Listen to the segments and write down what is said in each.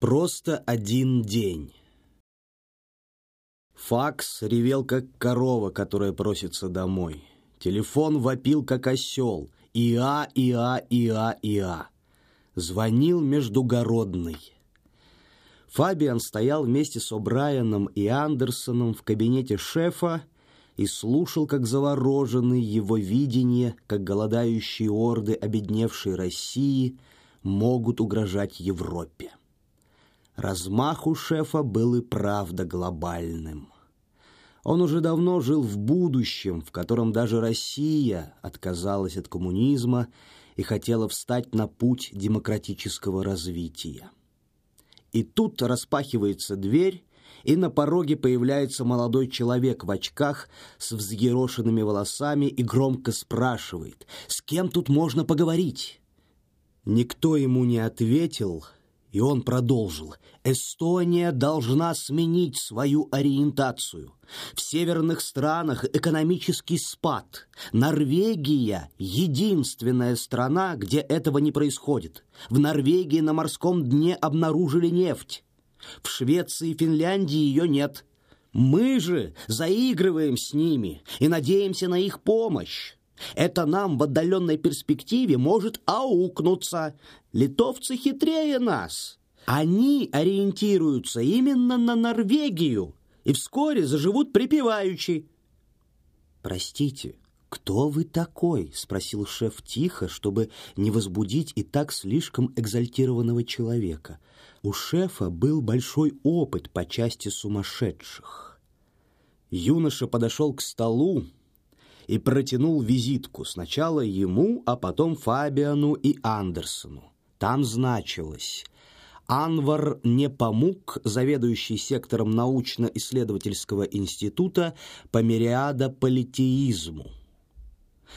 Просто один день. Факс ревел, как корова, которая просится домой. Телефон вопил, как осел. Иа, Иа, Иа, Иа. Звонил междугородный. Фабиан стоял вместе с О'Брайеном и Андерсоном в кабинете шефа и слушал, как завороженный его видение, как голодающие орды обедневшей России могут угрожать Европе. Размах у шефа был и правда глобальным. Он уже давно жил в будущем, в котором даже Россия отказалась от коммунизма и хотела встать на путь демократического развития. И тут распахивается дверь, и на пороге появляется молодой человек в очках с взъерошенными волосами и громко спрашивает, «С кем тут можно поговорить?» Никто ему не ответил, и он продолжил. Эстония должна сменить свою ориентацию. В северных странах экономический спад. Норвегия – единственная страна, где этого не происходит. В Норвегии на морском дне обнаружили нефть. В Швеции и Финляндии ее нет. Мы же заигрываем с ними и надеемся на их помощь. Это нам в отдаленной перспективе может аукнуться. Литовцы хитрее нас. Они ориентируются именно на Норвегию и вскоре заживут припеваючи. «Простите, кто вы такой?» — спросил шеф тихо, чтобы не возбудить и так слишком экзальтированного человека. У шефа был большой опыт по части сумасшедших. Юноша подошел к столу, и протянул визитку сначала ему, а потом Фабиану и Андерсону. Там значилось Анвар Непомук, заведующий сектором научно-исследовательского института по мириадополитеизму.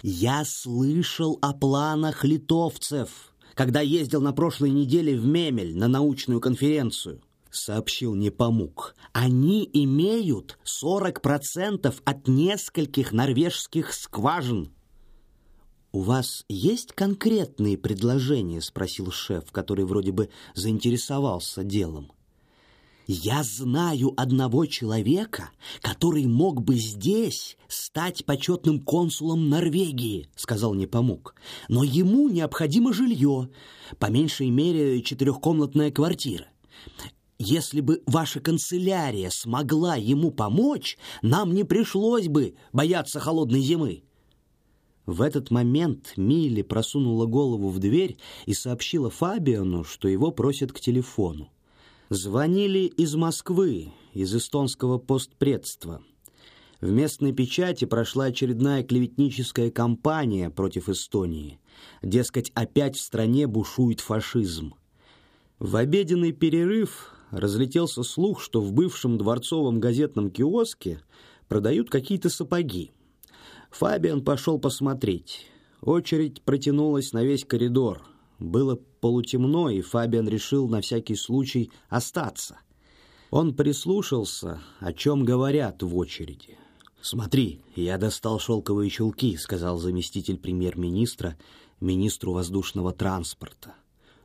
«Я слышал о планах литовцев, когда ездил на прошлой неделе в Мемель на научную конференцию сообщил Непомук. Они имеют 40% от нескольких норвежских скважин. «У вас есть конкретные предложения?» — спросил шеф, который вроде бы заинтересовался делом. «Я знаю одного человека, который мог бы здесь стать почетным консулом Норвегии», — сказал Непомук. «Но ему необходимо жилье, по меньшей мере четырехкомнатная квартира. Если бы ваша канцелярия смогла ему помочь, нам не пришлось бы бояться холодной зимы. В этот момент Милли просунула голову в дверь и сообщила Фабиану, что его просят к телефону. Звонили из Москвы, из эстонского постпредства. В местной печати прошла очередная клеветническая кампания против Эстонии. Дескать, опять в стране бушует фашизм. В обеденный перерыв разлетелся слух, что в бывшем дворцовом газетном киоске продают какие-то сапоги. Фабиан пошел посмотреть. Очередь протянулась на весь коридор. Было полутемно, и Фабиан решил на всякий случай остаться. Он прислушался, о чем говорят в очереди. «Смотри, я достал шелковые чулки», — сказал заместитель премьер-министра министру воздушного транспорта.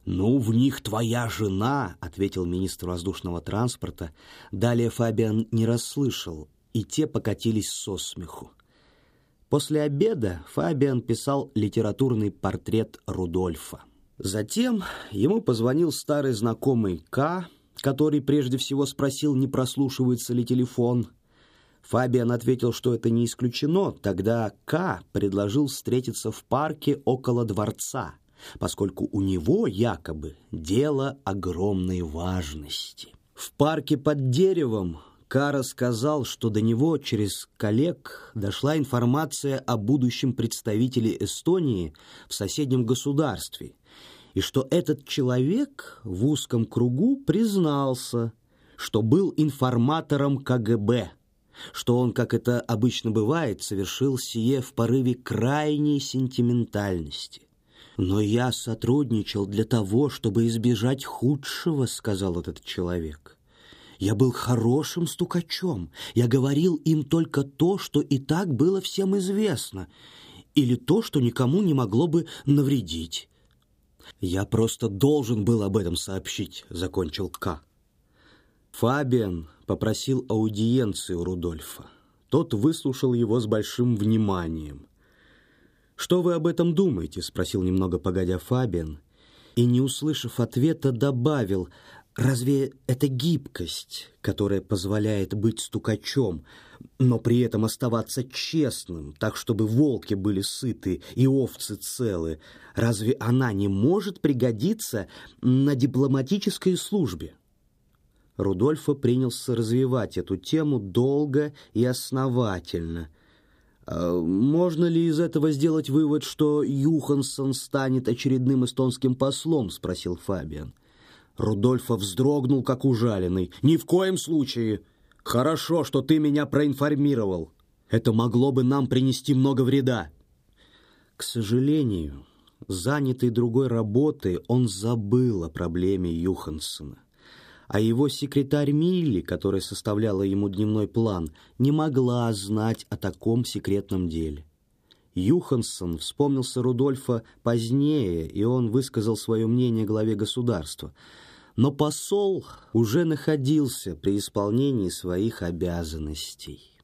«Ну, в них твоя жена», — ответил министр воздушного транспорта. Далее Фабиан не расслышал, и те покатились со смеху. После обеда Фабиан писал литературный портрет Рудольфа. Затем ему позвонил старый знакомый К, который прежде всего спросил, не прослушивается ли телефон. Фабиан ответил, что это не исключено. Тогда К предложил встретиться в парке около дворца — поскольку у него якобы дело огромной важности. В парке под деревом Кара сказал, что до него через коллег дошла информация о будущем представителе Эстонии в соседнем государстве, и что этот человек в узком кругу признался, что был информатором КГБ, что он, как это обычно бывает, совершил сие в порыве крайней сентиментальности. «Но я сотрудничал для того, чтобы избежать худшего», — сказал этот человек. «Я был хорошим стукачом. Я говорил им только то, что и так было всем известно, или то, что никому не могло бы навредить. «Я просто должен был об этом сообщить», — закончил К. Фабиан попросил аудиенции у Рудольфа. Тот выслушал его с большим вниманием. «Что вы об этом думаете?» — спросил немного погодя Фабиан. И, не услышав ответа, добавил, «Разве это гибкость, которая позволяет быть стукачом, но при этом оставаться честным, так чтобы волки были сыты и овцы целы? Разве она не может пригодиться на дипломатической службе?» Рудольфо принялся развивать эту тему долго и основательно. А «Можно ли из этого сделать вывод, что Юхансон станет очередным эстонским послом?» — спросил Фабиан. Рудольфо вздрогнул, как ужаленный. «Ни в коем случае! Хорошо, что ты меня проинформировал. Это могло бы нам принести много вреда». К сожалению, занятый другой работой, он забыл о проблеме Юхансона а его секретарь Милли, которая составляла ему дневной план, не могла знать о таком секретном деле. Юхансон вспомнился Рудольфа позднее, и он высказал свое мнение главе государства. Но посол уже находился при исполнении своих обязанностей.